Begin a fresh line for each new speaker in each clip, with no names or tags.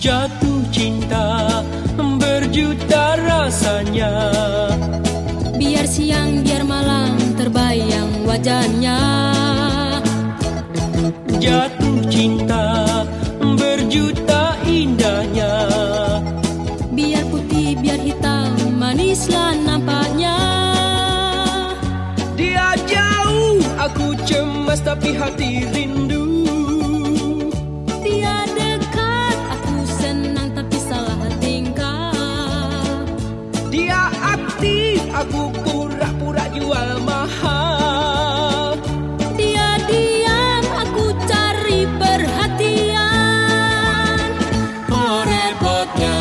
Jatuh cinta berjuta rasanya.
Biar siang biar malam terbayang wajahnya.
Jatuh cinta berjuta indahnya.
Biar putih biar hitam manislah nampaknya.
Dia jauh aku cemas tapi hati rindu aku pura-pura jual mahal.
Dia diam aku cari perhatian.
Oh repotnya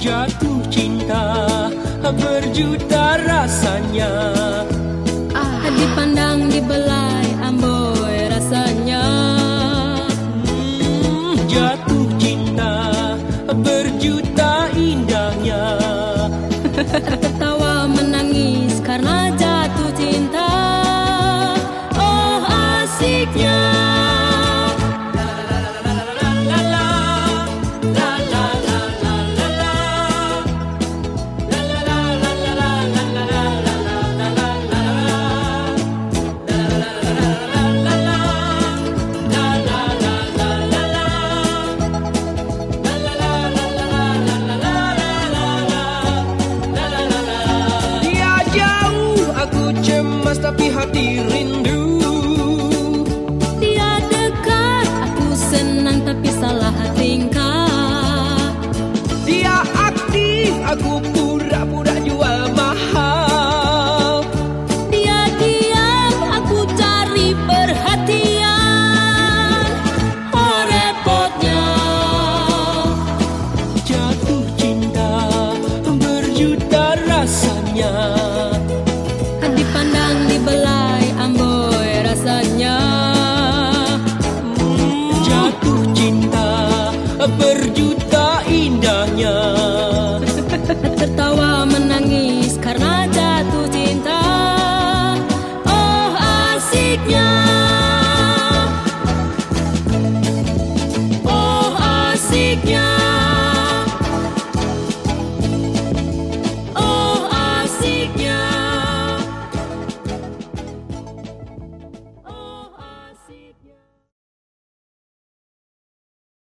Jatuh cinta berjuta rasanya
Ha ha ha.
berjuta indahnya.
Tertawa menangis karena jatuh cinta. Oh asiknya. Oh asiknya.